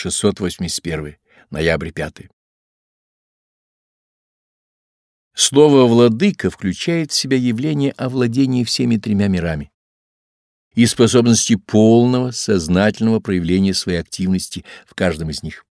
681. Ноябрь 5. Слово «владыка» включает в себя явление овладения всеми тремя мирами и способности полного сознательного проявления своей активности в каждом из них.